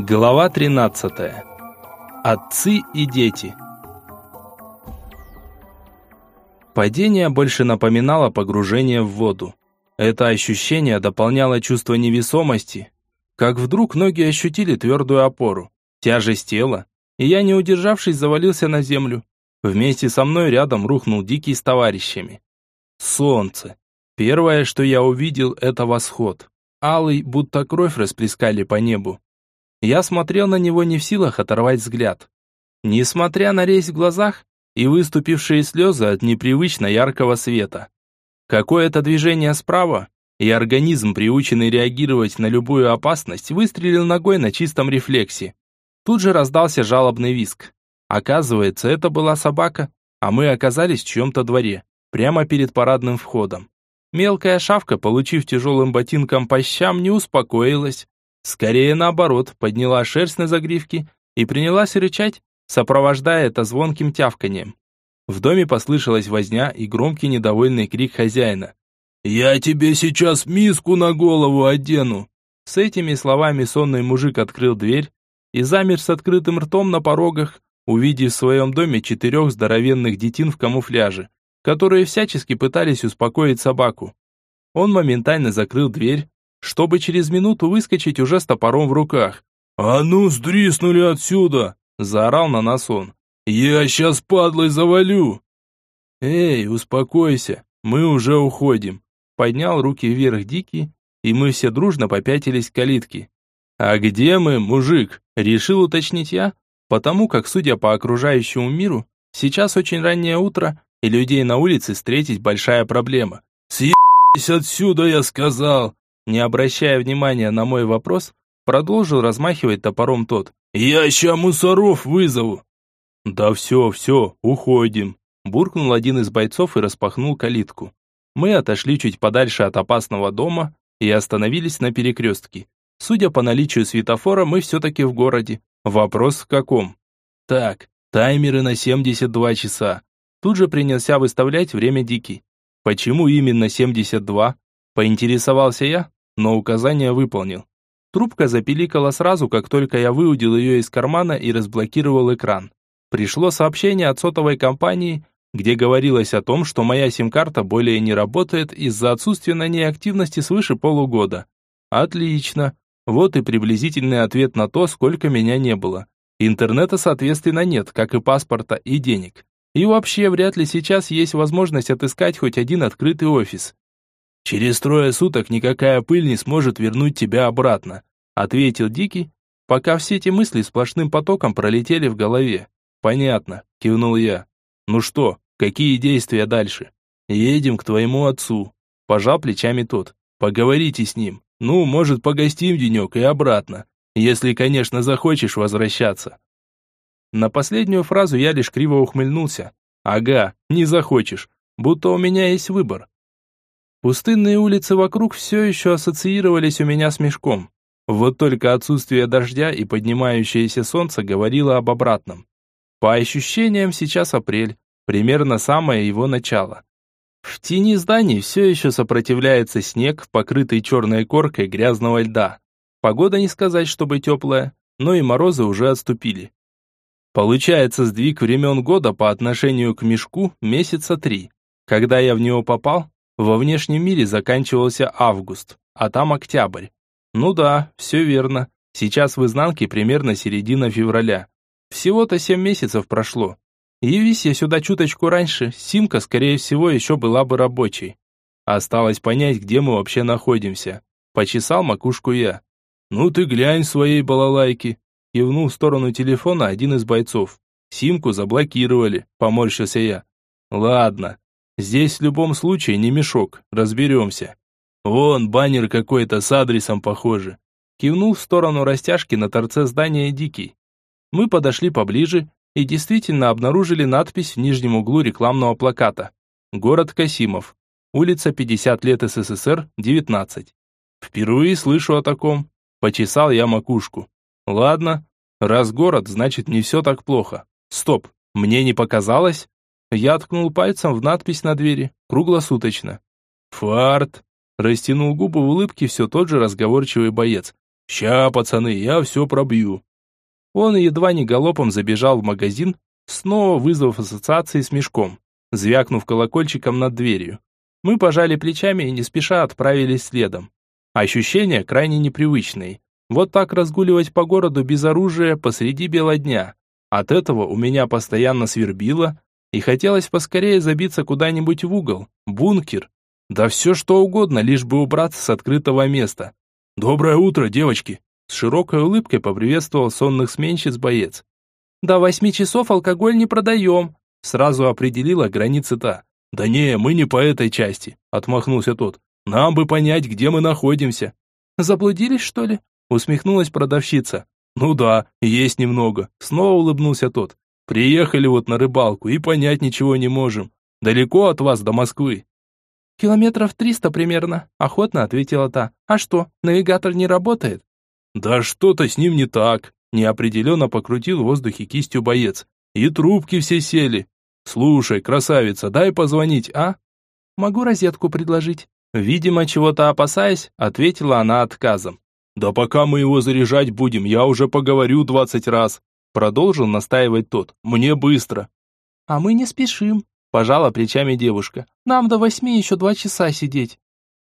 Глава 13. Отцы и дети. Падение больше напоминало погружение в воду. Это ощущение дополняло чувство невесомости, как вдруг ноги ощутили твердую опору, тяжесть тела, и я, не удержавшись, завалился на землю. Вместе со мной рядом рухнул Дикий с товарищами. Солнце. Первое, что я увидел, это восход. Алый, будто кровь расплескали по небу. Я смотрел на него не в силах оторвать взгляд. Несмотря на резь в глазах и выступившие слезы от непривычно яркого света. Какое-то движение справа, и организм, приученный реагировать на любую опасность, выстрелил ногой на чистом рефлексе. Тут же раздался жалобный визг. Оказывается, это была собака, а мы оказались в чьем-то дворе, прямо перед парадным входом. Мелкая шавка, получив тяжелым ботинком по щам, не успокоилась. Скорее наоборот, подняла шерсть на загривке и принялась рычать, сопровождая это звонким тявканьем. В доме послышалась возня и громкий недовольный крик хозяина. «Я тебе сейчас миску на голову одену!» С этими словами сонный мужик открыл дверь и замер с открытым ртом на порогах, увидев в своем доме четырех здоровенных детин в камуфляже которые всячески пытались успокоить собаку. Он моментально закрыл дверь, чтобы через минуту выскочить уже с топором в руках. «А ну, сдриснули отсюда!» – заорал на нас он. «Я сейчас падлой завалю!» «Эй, успокойся, мы уже уходим!» Поднял руки вверх Дикий, и мы все дружно попятились к калитке. «А где мы, мужик?» – решил уточнить я, потому как, судя по окружающему миру, сейчас очень раннее утро, и людей на улице встретить большая проблема. «Съебись отсюда, я сказал!» Не обращая внимания на мой вопрос, продолжил размахивать топором тот. «Я ща мусоров вызову!» «Да все, все, уходим!» Буркнул один из бойцов и распахнул калитку. Мы отошли чуть подальше от опасного дома и остановились на перекрестке. Судя по наличию светофора, мы все-таки в городе. Вопрос в каком? Так, таймеры на 72 часа. Тут же принялся выставлять время Дикий. Почему именно 72? Поинтересовался я, но указание выполнил. Трубка запиликала сразу, как только я выудил ее из кармана и разблокировал экран. Пришло сообщение от сотовой компании, где говорилось о том, что моя сим-карта более не работает из-за отсутствия на ней активности свыше полугода. Отлично. Вот и приблизительный ответ на то, сколько меня не было. Интернета, соответственно, нет, как и паспорта и денег. И вообще, вряд ли сейчас есть возможность отыскать хоть один открытый офис. «Через трое суток никакая пыль не сможет вернуть тебя обратно», ответил Дикий, пока все эти мысли сплошным потоком пролетели в голове. «Понятно», кивнул я. «Ну что, какие действия дальше?» «Едем к твоему отцу», пожал плечами тот. «Поговорите с ним. Ну, может, погостим денек и обратно, если, конечно, захочешь возвращаться». На последнюю фразу я лишь криво ухмыльнулся. Ага, не захочешь, будто у меня есть выбор. Пустынные улицы вокруг все еще ассоциировались у меня с мешком. Вот только отсутствие дождя и поднимающееся солнце говорило об обратном. По ощущениям, сейчас апрель, примерно самое его начало. В тени зданий все еще сопротивляется снег, покрытый черной коркой грязного льда. Погода не сказать, чтобы теплая, но и морозы уже отступили. Получается сдвиг времен года по отношению к мешку месяца три. Когда я в него попал, во внешнем мире заканчивался август, а там октябрь. Ну да, все верно. Сейчас в изнанке примерно середина февраля. Всего-то семь месяцев прошло. Явись я сюда чуточку раньше, Симка, скорее всего, еще была бы рабочей. Осталось понять, где мы вообще находимся. Почесал макушку я. «Ну ты глянь своей балалайки», Кивнул в сторону телефона один из бойцов. Симку заблокировали, поморщился я. Ладно, здесь в любом случае не мешок, разберемся. Вон баннер какой-то с адресом похоже. Кивнул в сторону растяжки на торце здания Дикий. Мы подошли поближе и действительно обнаружили надпись в нижнем углу рекламного плаката. Город Касимов. Улица 50 лет СССР, 19. Впервые слышу о таком. Почесал я макушку. Ладно, раз город, значит не все так плохо. Стоп, мне не показалось? Я ткнул пальцем в надпись на двери, круглосуточно. Фарт. Растянул губы в улыбке все тот же разговорчивый боец. «Ща, пацаны, я все пробью». Он едва не галопом забежал в магазин, снова вызвав ассоциации с мешком, звякнув колокольчиком над дверью. Мы пожали плечами и не спеша отправились следом. Ощущения крайне непривычные. Вот так разгуливать по городу без оружия посреди бела дня. От этого у меня постоянно свербило, и хотелось поскорее забиться куда-нибудь в угол, бункер. Да все что угодно, лишь бы убраться с открытого места. «Доброе утро, девочки!» С широкой улыбкой поприветствовал сонных сменщиц боец. «До восьми часов алкоголь не продаем», сразу определила границы та. «Да не, мы не по этой части», отмахнулся тот. «Нам бы понять, где мы находимся». «Заблудились, что ли?» усмехнулась продавщица. «Ну да, есть немного», снова улыбнулся тот. «Приехали вот на рыбалку и понять ничего не можем. Далеко от вас до Москвы?» «Километров триста примерно», охотно ответила та. «А что, навигатор не работает?» «Да что-то с ним не так», неопределенно покрутил в воздухе кистью боец. «И трубки все сели. Слушай, красавица, дай позвонить, а?» «Могу розетку предложить». Видимо, чего-то опасаясь, ответила она отказом. «Да пока мы его заряжать будем, я уже поговорю двадцать раз», продолжил настаивать тот. «Мне быстро». «А мы не спешим», пожала плечами девушка. «Нам до восьми еще два часа сидеть».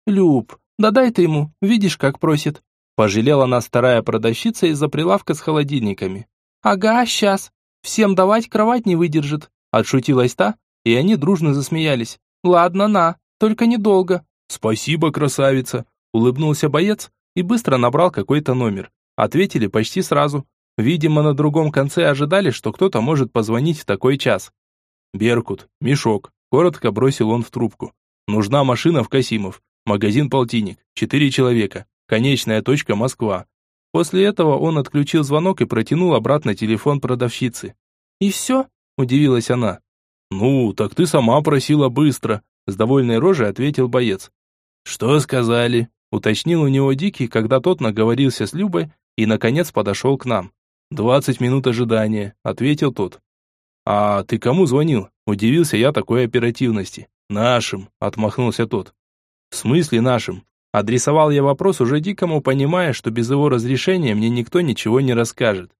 «Люб, да дай ты ему, видишь, как просит». Пожалела нас вторая продавщица из-за прилавка с холодильниками. «Ага, сейчас. Всем давать кровать не выдержит», отшутилась та, и они дружно засмеялись. «Ладно, на, только недолго». «Спасибо, красавица», улыбнулся боец и быстро набрал какой-то номер. Ответили почти сразу. Видимо, на другом конце ожидали, что кто-то может позвонить в такой час. «Беркут, мешок», коротко бросил он в трубку. «Нужна машина в Касимов. Магазин «Полтинник». Четыре человека. Конечная точка Москва. После этого он отключил звонок и протянул обратно телефон продавщицы. «И все?» – удивилась она. «Ну, так ты сама просила быстро», – с довольной рожей ответил боец. «Что сказали?» – уточнил у него Дикий, когда тот наговорился с Любой и, наконец, подошел к нам. «Двадцать минут ожидания», – ответил тот. «А ты кому звонил?» – удивился я такой оперативности. «Нашим», – отмахнулся тот. «В смысле нашим? Адресовал я вопрос уже Дикому, понимая, что без его разрешения мне никто ничего не расскажет.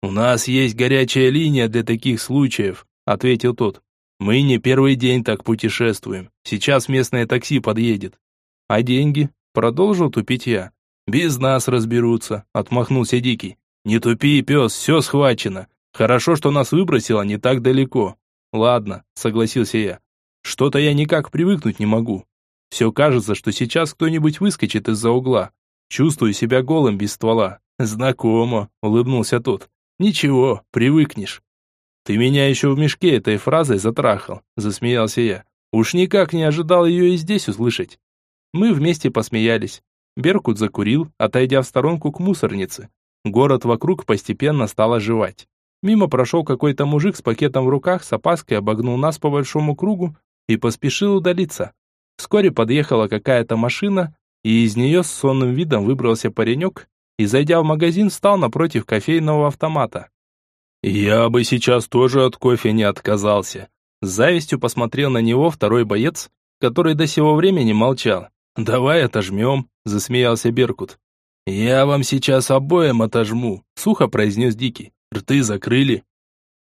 «У нас есть горячая линия для таких случаев», — ответил тот. «Мы не первый день так путешествуем. Сейчас местное такси подъедет». «А деньги?» — продолжил тупить я. «Без нас разберутся», — отмахнулся Дикий. «Не тупи, пес, все схвачено. Хорошо, что нас выбросило не так далеко». «Ладно», — согласился я. «Что-то я никак привыкнуть не могу. Все кажется, что сейчас кто-нибудь выскочит из-за угла. Чувствую себя голым без ствола. Знакомо, улыбнулся тот. Ничего, привыкнешь. Ты меня еще в мешке этой фразой затрахал, засмеялся я. Уж никак не ожидал ее и здесь услышать. Мы вместе посмеялись. Беркут закурил, отойдя в сторонку к мусорнице. Город вокруг постепенно стал оживать. Мимо прошел какой-то мужик с пакетом в руках, с опаской обогнул нас по большому кругу и поспешил удалиться. Вскоре подъехала какая-то машина, и из нее с сонным видом выбрался паренек и, зайдя в магазин, встал напротив кофейного автомата. «Я бы сейчас тоже от кофе не отказался», с завистью посмотрел на него второй боец, который до сего времени молчал. «Давай отожмем», – засмеялся Беркут. «Я вам сейчас обоим отожму», – сухо произнес Дикий. «Рты закрыли».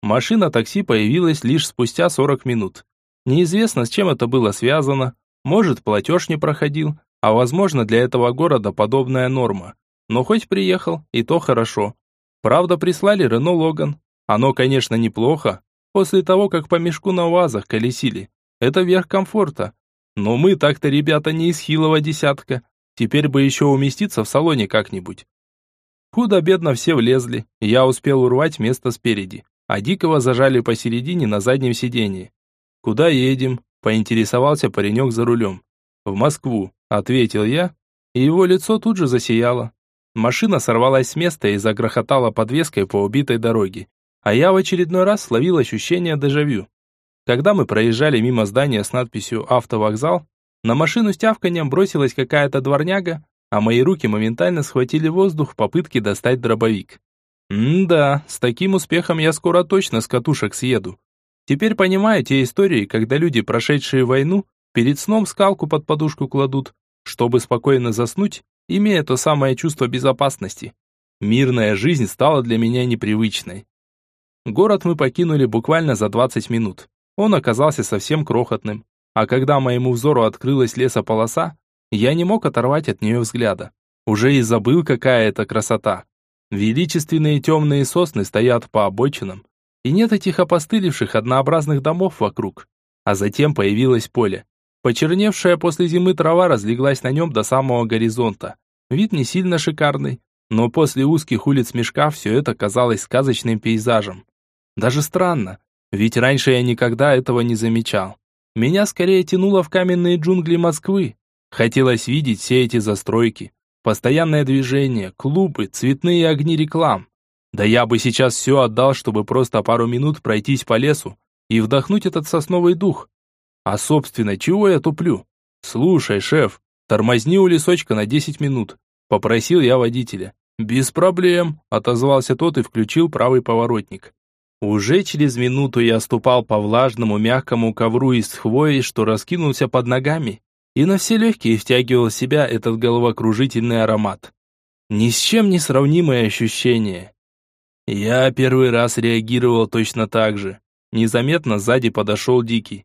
Машина такси появилась лишь спустя 40 минут. Неизвестно, с чем это было связано, может, платеж не проходил, а возможно, для этого города подобная норма. Но хоть приехал, и то хорошо. Правда, прислали Рено Логан. Оно, конечно, неплохо, после того, как по мешку на УАЗах колесили. Это верх комфорта. Но мы так-то, ребята, не из хилого десятка. Теперь бы еще уместиться в салоне как-нибудь. Худо-бедно все влезли, я успел урвать место спереди, а Дикого зажали посередине на заднем сиденье. «Куда едем?» поинтересовался паренек за рулем. «В Москву», — ответил я, и его лицо тут же засияло. Машина сорвалась с места и загрохотала подвеской по убитой дороге, а я в очередной раз словил ощущение дежавю. Когда мы проезжали мимо здания с надписью «Автовокзал», на машину с тявканьем бросилась какая-то дворняга, а мои руки моментально схватили воздух в попытке достать дробовик. М-да, с таким успехом я скоро точно с катушек съеду. Теперь понимаю те истории, когда люди, прошедшие войну, перед сном скалку под подушку кладут, чтобы спокойно заснуть имея то самое чувство безопасности. Мирная жизнь стала для меня непривычной. Город мы покинули буквально за 20 минут. Он оказался совсем крохотным, а когда моему взору открылась лесополоса, я не мог оторвать от нее взгляда. Уже и забыл, какая это красота. Величественные темные сосны стоят по обочинам, и нет этих опостылевших однообразных домов вокруг. А затем появилось поле. Почерневшая после зимы трава разлеглась на нем до самого горизонта. Вид не сильно шикарный, но после узких улиц мешка все это казалось сказочным пейзажем. Даже странно, ведь раньше я никогда этого не замечал. Меня скорее тянуло в каменные джунгли Москвы. Хотелось видеть все эти застройки, постоянное движение, клубы, цветные огни реклам. Да я бы сейчас все отдал, чтобы просто пару минут пройтись по лесу и вдохнуть этот сосновый дух. А собственно, чего я туплю? Слушай, шеф, тормозни у лесочка на 10 минут. Попросил я водителя. «Без проблем», — отозвался тот и включил правый поворотник. Уже через минуту я ступал по влажному мягкому ковру из хвои, что раскинулся под ногами, и на все легкие втягивал в себя этот головокружительный аромат. Ни с чем не сравнимое ощущение. Я первый раз реагировал точно так же. Незаметно сзади подошел Дикий.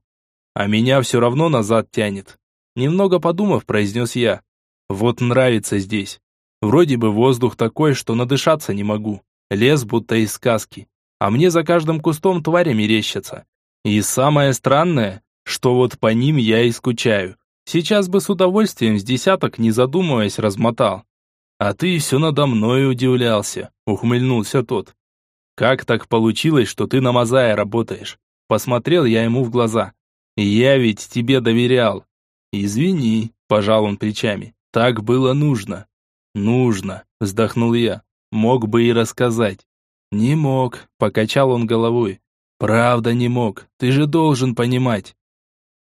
А меня все равно назад тянет. Немного подумав, произнес я. Вот нравится здесь. Вроде бы воздух такой, что надышаться не могу. Лес будто из сказки. А мне за каждым кустом твари мерещатся. И самое странное, что вот по ним я и скучаю. Сейчас бы с удовольствием с десяток, не задумываясь, размотал. А ты все надо мной удивлялся, ухмыльнулся тот. Как так получилось, что ты на Мазая работаешь? Посмотрел я ему в глаза. Я ведь тебе доверял. Извини, пожал он плечами. Так было нужно. Нужно, вздохнул я. Мог бы и рассказать. Не мог, покачал он головой. Правда не мог. Ты же должен понимать.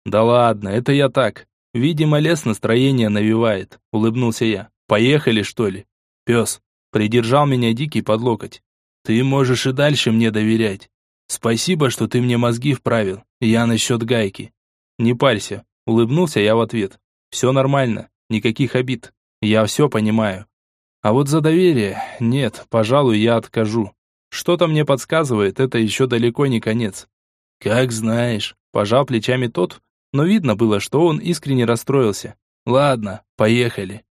Да ладно, это я так. Видимо, лес настроение навевает, улыбнулся я. Поехали, что ли? Пес. Придержал меня дикий под локоть. Ты можешь и дальше мне доверять. Спасибо, что ты мне мозги вправил. Я насчет гайки. Не парься, улыбнулся я в ответ. Все нормально, никаких обид. Я все понимаю. А вот за доверие, нет, пожалуй, я откажу. Что-то мне подсказывает, это еще далеко не конец. Как знаешь, пожал плечами тот, но видно было, что он искренне расстроился. Ладно, поехали.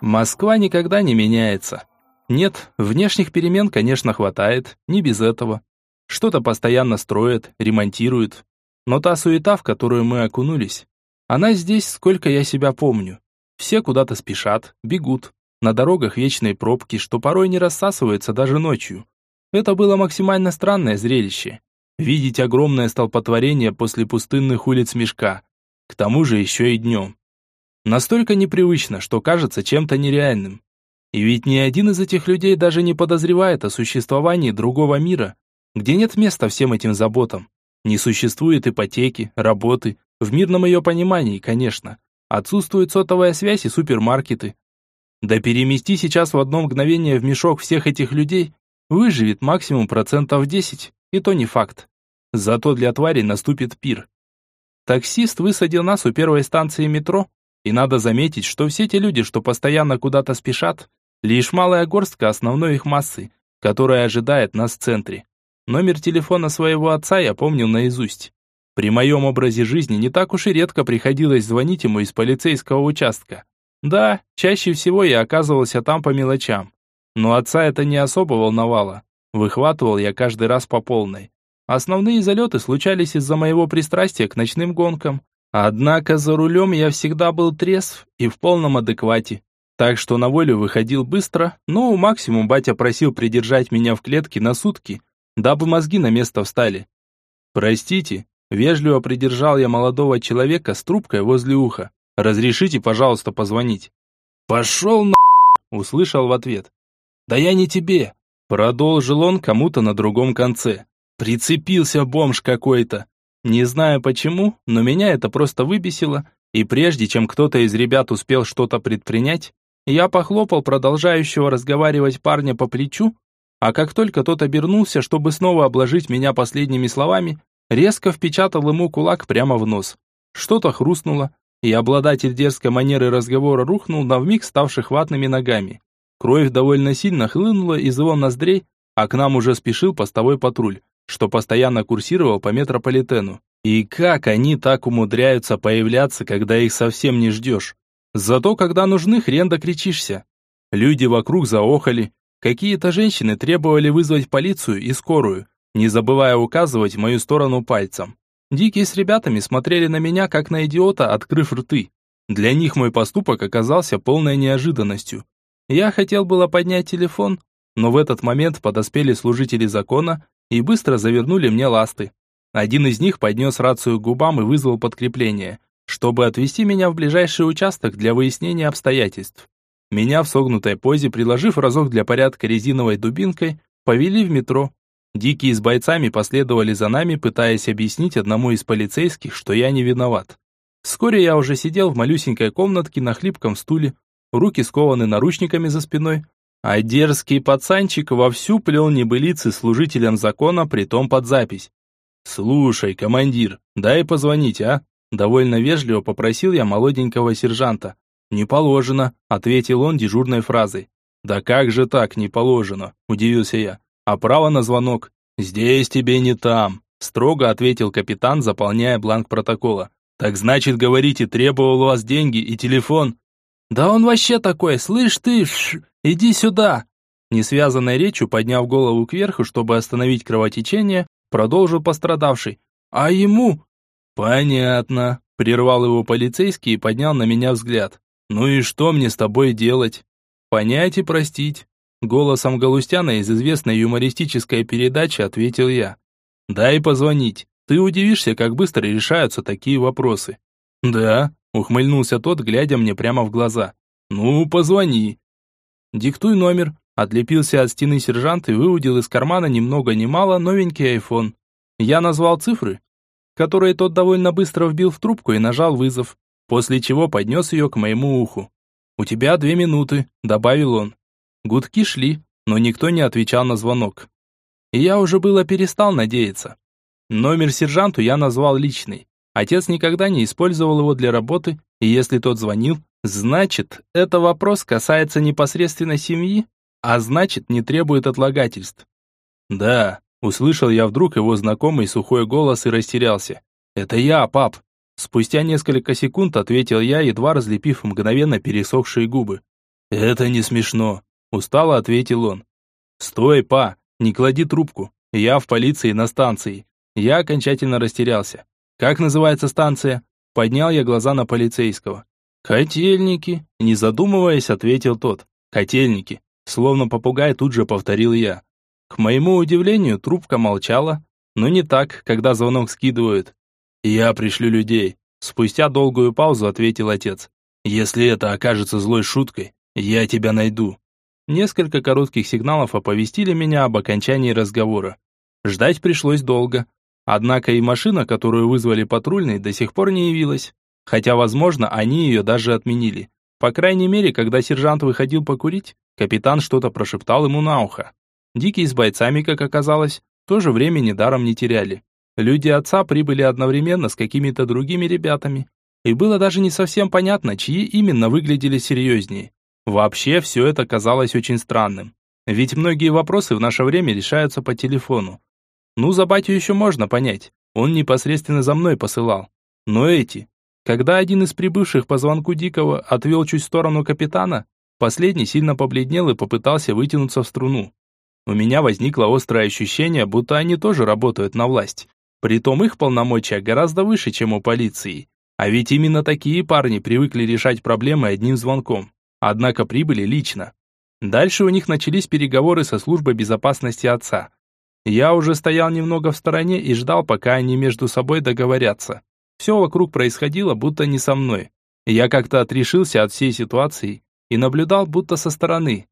Москва никогда не меняется. Нет, внешних перемен, конечно, хватает, не без этого. Что-то постоянно строят, ремонтируют. Но та суета, в которую мы окунулись, она здесь, сколько я себя помню. Все куда-то спешат, бегут. На дорогах вечные пробки, что порой не рассасываются даже ночью. Это было максимально странное зрелище. Видеть огромное столпотворение после пустынных улиц мешка. К тому же еще и днем. Настолько непривычно, что кажется чем-то нереальным. И ведь ни один из этих людей даже не подозревает о существовании другого мира, где нет места всем этим заботам. Не существует ипотеки, работы, в мирном ее понимании, конечно. Отсутствует сотовая связь и супермаркеты. Да перемести сейчас в одно мгновение в мешок всех этих людей выживет максимум процентов 10, и то не факт. Зато для твари наступит пир. Таксист высадил нас у первой станции метро, и надо заметить, что все те люди, что постоянно куда-то спешат, лишь малая горстка основной их массы, которая ожидает нас в центре. Номер телефона своего отца я помнил наизусть. При моем образе жизни не так уж и редко приходилось звонить ему из полицейского участка. Да, чаще всего я оказывался там по мелочам. Но отца это не особо волновало. Выхватывал я каждый раз по полной. Основные залеты случались из-за моего пристрастия к ночным гонкам. Однако за рулем я всегда был трезв и в полном адеквате. Так что на волю выходил быстро, но максимум батя просил придержать меня в клетке на сутки, дабы мозги на место встали. «Простите, Вежливо придержал я молодого человека с трубкой возле уха. «Разрешите, пожалуйста, позвонить?» «Пошел на...» услышал в ответ. «Да я не тебе!» Продолжил он кому-то на другом конце. Прицепился бомж какой-то. Не знаю почему, но меня это просто выбесило, и прежде чем кто-то из ребят успел что-то предпринять, я похлопал продолжающего разговаривать парня по плечу, а как только тот обернулся, чтобы снова обложить меня последними словами, резко впечатал ему кулак прямо в нос. Что-то хрустнуло, и обладатель дерзкой манеры разговора рухнул на вмиг ставших ватными ногами. Кровь довольно сильно хлынула из его ноздрей, а к нам уже спешил постовой патруль, что постоянно курсировал по метрополитену. И как они так умудряются появляться, когда их совсем не ждешь? Зато когда нужны, хрен докричишься. Люди вокруг заохали. Какие-то женщины требовали вызвать полицию и скорую, не забывая указывать в мою сторону пальцем. Дикие с ребятами смотрели на меня, как на идиота, открыв рты. Для них мой поступок оказался полной неожиданностью. Я хотел было поднять телефон, но в этот момент подоспели служители закона и быстро завернули мне ласты. Один из них поднес рацию к губам и вызвал подкрепление, чтобы отвезти меня в ближайший участок для выяснения обстоятельств. Меня в согнутой позе, приложив разок для порядка резиновой дубинкой, повели в метро. Дикие с бойцами последовали за нами, пытаясь объяснить одному из полицейских, что я не виноват. Вскоре я уже сидел в малюсенькой комнатке на хлипком стуле, руки скованы наручниками за спиной, а дерзкий пацанчик вовсю плел небылицы служителям закона, притом под запись. «Слушай, командир, дай позвонить, а?» Довольно вежливо попросил я молоденького сержанта. «Не положено», — ответил он дежурной фразой. «Да как же так, не положено?» – удивился я. «А право на звонок?» «Здесь тебе не там», – строго ответил капитан, заполняя бланк протокола. «Так значит, говорите, требовал у вас деньги и телефон?» «Да он вообще такой, слышь ты, ш, иди сюда!» Несвязанной речью, подняв голову кверху, чтобы остановить кровотечение, продолжил пострадавший. «А ему?» «Понятно», — прервал его полицейский и поднял на меня взгляд. «Ну и что мне с тобой делать?» «Понять и простить», — голосом Галустяна из известной юмористической передачи ответил я. «Дай позвонить. Ты удивишься, как быстро решаются такие вопросы». «Да», — ухмыльнулся тот, глядя мне прямо в глаза. «Ну, позвони». «Диктуй номер», Отлепился от стены сержант и выудил из кармана ни много ни мало новенький айфон. Я назвал цифры, которые тот довольно быстро вбил в трубку и нажал вызов, после чего поднес ее к моему уху. «У тебя две минуты», — добавил он. Гудки шли, но никто не отвечал на звонок. Я уже было перестал надеяться. Номер сержанту я назвал личный. Отец никогда не использовал его для работы, и если тот звонил, значит, это вопрос касается непосредственно семьи, а значит, не требует отлагательств. Да, услышал я вдруг его знакомый сухой голос и растерялся. Это я, пап. Спустя несколько секунд ответил я, едва разлепив мгновенно пересохшие губы. Это не смешно, устало ответил он. Стой, па, не клади трубку. Я в полиции на станции. Я окончательно растерялся. Как называется станция? Поднял я глаза на полицейского. Котельники, не задумываясь, ответил тот. Котельники. Словно попугай тут же повторил я. К моему удивлению, трубка молчала, но не так, когда звонок скидывают. «Я пришлю людей», — спустя долгую паузу ответил отец. «Если это окажется злой шуткой, я тебя найду». Несколько коротких сигналов оповестили меня об окончании разговора. Ждать пришлось долго. Однако и машина, которую вызвали патрульный, до сих пор не явилась. Хотя, возможно, они ее даже отменили. По крайней мере, когда сержант выходил покурить, Капитан что-то прошептал ему на ухо. Дикие с бойцами, как оказалось, тоже времени даром не теряли. Люди отца прибыли одновременно с какими-то другими ребятами. И было даже не совсем понятно, чьи именно выглядели серьезнее. Вообще, все это казалось очень странным. Ведь многие вопросы в наше время решаются по телефону. Ну, за батю еще можно понять. Он непосредственно за мной посылал. Но эти... Когда один из прибывших по звонку Дикого отвел чуть в сторону капитана, Последний сильно побледнел и попытался вытянуться в струну. У меня возникло острое ощущение, будто они тоже работают на власть. Притом их полномочия гораздо выше, чем у полиции. А ведь именно такие парни привыкли решать проблемы одним звонком. Однако прибыли лично. Дальше у них начались переговоры со службой безопасности отца. Я уже стоял немного в стороне и ждал, пока они между собой договорятся. Все вокруг происходило, будто не со мной. Я как-то отрешился от всей ситуации и наблюдал будто со стороны.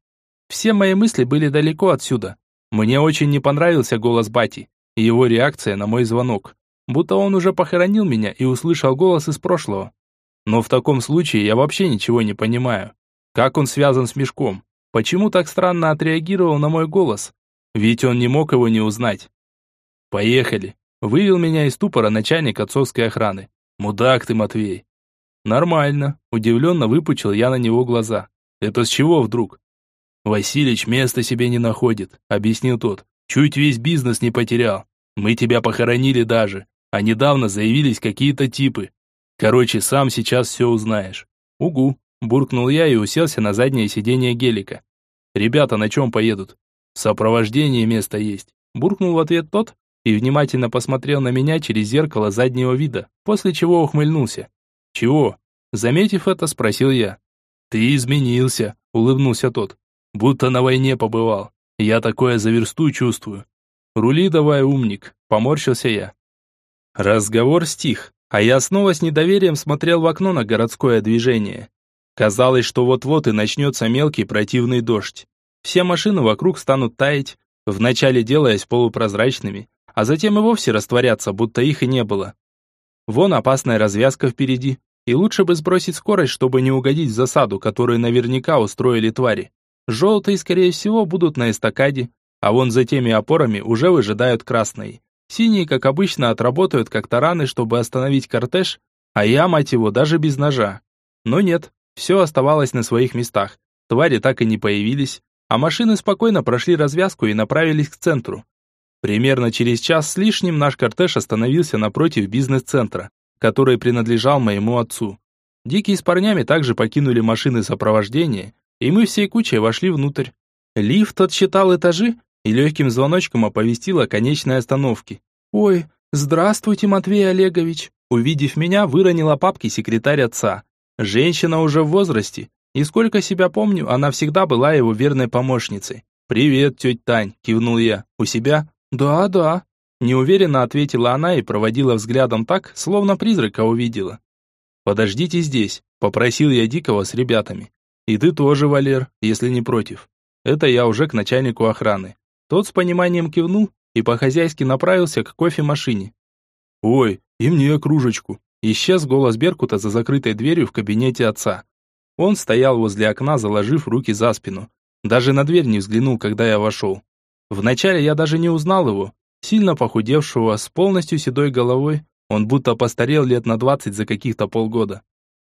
Все мои мысли были далеко отсюда. Мне очень не понравился голос Бати и его реакция на мой звонок. Будто он уже похоронил меня и услышал голос из прошлого. Но в таком случае я вообще ничего не понимаю. Как он связан с мешком? Почему так странно отреагировал на мой голос? Ведь он не мог его не узнать. «Поехали!» Вывел меня из ступора начальник отцовской охраны. «Мудак ты, Матвей!» Нормально, удивленно выпучил я на него глаза. Это с чего вдруг? Василич места себе не находит, объяснил тот. Чуть весь бизнес не потерял. Мы тебя похоронили даже, а недавно заявились какие-то типы. Короче, сам сейчас все узнаешь. Угу, буркнул я и уселся на заднее сиденье гелика. Ребята на чем поедут? В сопровождении место есть. Буркнул в ответ тот и внимательно посмотрел на меня через зеркало заднего вида, после чего ухмыльнулся. «Чего?» Заметив это, спросил я. «Ты изменился», — улыбнулся тот. «Будто на войне побывал. Я такое за версту чувствую». «Рули давай, умник», — поморщился я. Разговор стих, а я снова с недоверием смотрел в окно на городское движение. Казалось, что вот-вот и начнется мелкий противный дождь. Все машины вокруг станут таять, вначале делаясь полупрозрачными, а затем и вовсе растворяться, будто их и не было. Вон опасная развязка впереди, и лучше бы сбросить скорость, чтобы не угодить в засаду, которую наверняка устроили твари. Желтые, скорее всего, будут на эстакаде, а вон за теми опорами уже выжидают красные. Синие, как обычно, отработают как тараны, чтобы остановить кортеж, а я, мать его, даже без ножа. Но нет, все оставалось на своих местах. Твари так и не появились, а машины спокойно прошли развязку и направились к центру. Примерно через час с лишним наш кортеж остановился напротив бизнес-центра, который принадлежал моему отцу. Дикие с парнями также покинули машины сопровождения, и мы всей кучей вошли внутрь. Лифт отсчитал этажи и легким звоночком оповестил о конечной остановке. «Ой, здравствуйте, Матвей Олегович!» Увидев меня, выронила папки секретарь отца. Женщина уже в возрасте, и сколько себя помню, она всегда была его верной помощницей. «Привет, тетя Тань», – кивнул я. «У себя?» «Да, да», – неуверенно ответила она и проводила взглядом так, словно призрака увидела. «Подождите здесь», – попросил я Дикого с ребятами. «И ты тоже, Валер, если не против». Это я уже к начальнику охраны. Тот с пониманием кивнул и по-хозяйски направился к кофемашине. «Ой, и мне кружечку», – исчез голос Беркута за закрытой дверью в кабинете отца. Он стоял возле окна, заложив руки за спину. Даже на дверь не взглянул, когда я вошел. Вначале я даже не узнал его. Сильно похудевшего, с полностью седой головой, он будто постарел лет на двадцать за каких-то полгода.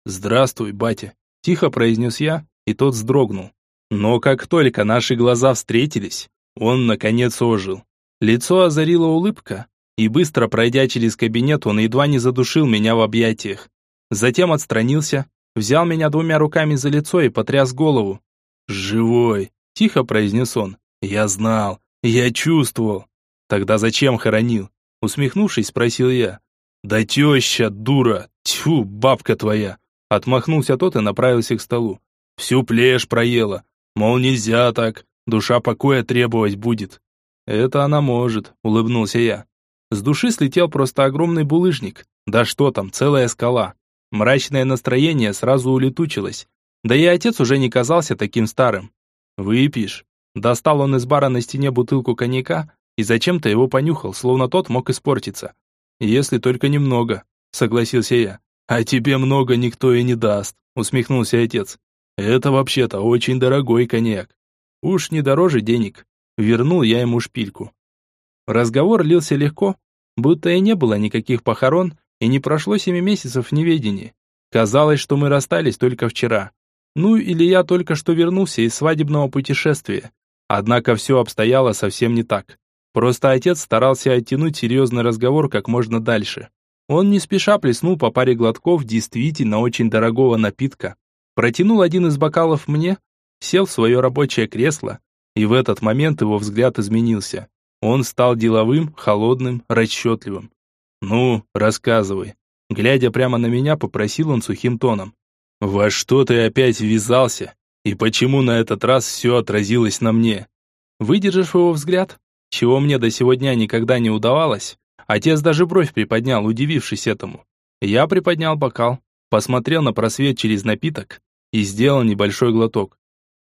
«Здравствуй, батя», – тихо произнес я, и тот вздрогнул. Но как только наши глаза встретились, он, наконец, ожил. Лицо озарила улыбка, и быстро пройдя через кабинет, он едва не задушил меня в объятиях. Затем отстранился, взял меня двумя руками за лицо и потряс голову. «Живой!» – тихо произнес он. «Я знал, я чувствовал». «Тогда зачем хоронил?» – усмехнувшись, спросил я. «Да теща, дура! Тьфу, бабка твоя!» Отмахнулся тот и направился к столу. «Всю плешь проела. Мол, нельзя так, душа покоя требовать будет». «Это она может», – улыбнулся я. С души слетел просто огромный булыжник. Да что там, целая скала. Мрачное настроение сразу улетучилось. Да и отец уже не казался таким старым. «Выпьешь?» Достал он из бара на стене бутылку коньяка и зачем-то его понюхал, словно тот мог испортиться. «Если только немного», — согласился я. «А тебе много никто и не даст», — усмехнулся отец. «Это вообще-то очень дорогой коньяк. Уж не дороже денег». Вернул я ему шпильку. Разговор лился легко, будто и не было никаких похорон, и не прошло семи месяцев неведении. Казалось, что мы расстались только вчера. Ну или я только что вернулся из свадебного путешествия. Однако все обстояло совсем не так. Просто отец старался оттянуть серьезный разговор как можно дальше. Он не спеша плеснул по паре глотков действительно очень дорогого напитка. Протянул один из бокалов мне, сел в свое рабочее кресло, и в этот момент его взгляд изменился. Он стал деловым, холодным, расчетливым. «Ну, рассказывай». Глядя прямо на меня, попросил он сухим тоном. «Во что ты опять ввязался? И почему на этот раз все отразилось на мне?» Выдержав его взгляд, чего мне до сегодня никогда не удавалось, отец даже бровь приподнял, удивившись этому. Я приподнял бокал, посмотрел на просвет через напиток и сделал небольшой глоток.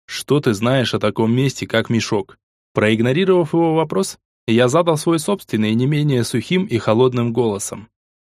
«Что ты знаешь о таком месте, как мешок?» Проигнорировав его вопрос, я задал свой собственный, не менее сухим и холодным голосом.